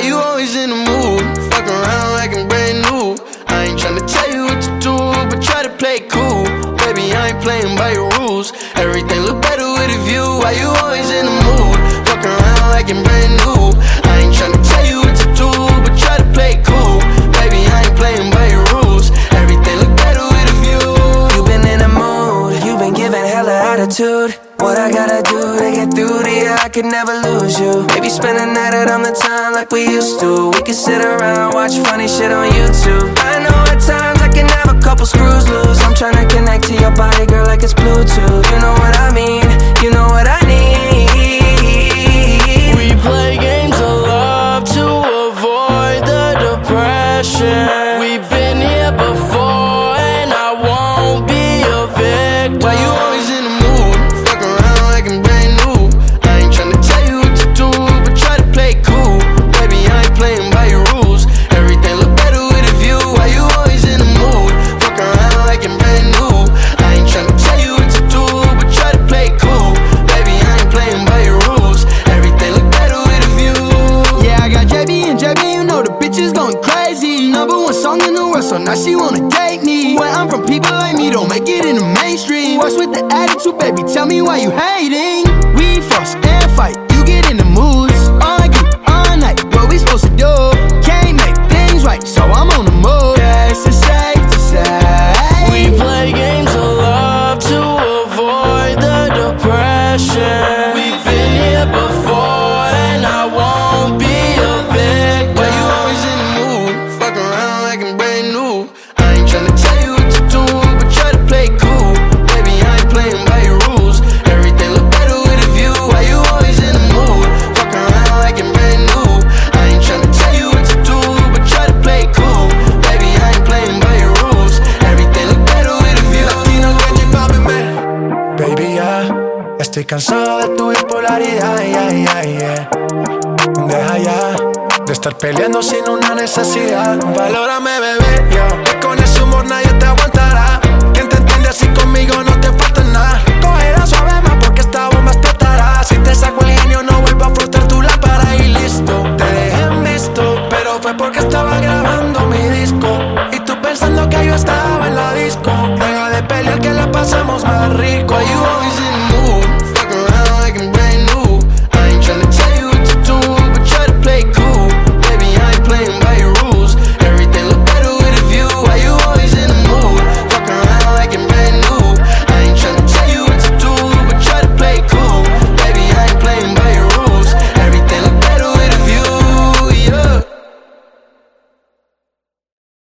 Why you always in the mood? Fuck around like I'm brand new. I ain't tryna tell you what to do, but try to play cool. Baby, I ain't playing by your rules. Everything look better with a view. Why you always in the mood? Fuck around like I'm brand new. I could never lose you. Maybe spend the night out on the town like we used to. We could sit around, watch funny shit on YouTube. I know at times I can have a couple screws loose. I'm trying to connect to your body, girl, like it's Bluetooth. Now she wanna date me. When I'm from, people like me don't make it in the mainstream. What's with the attitude, baby? Tell me why you hating. We fuss and fight, you get in the moods. Argue all night, what we supposed to do? Can't make things right, so I'm on the move. Yes, it's safe to say. We play games of love to avoid the depression. Estoy cansado de tu bipolaridad, yeah, yeah, yeah. Deja ya de estar peleando sin una necesidad. Valórame, bebé, yo. Con ese humor nadie te aguantará. Quien te entiende así conmigo no te falta nada. Cogerá suave más porque esta bomba explotará. Si te saco el genio, no vuelvo a frotar tu lámpara y listo. Te dejé en visto, pero fue porque estaba grabando.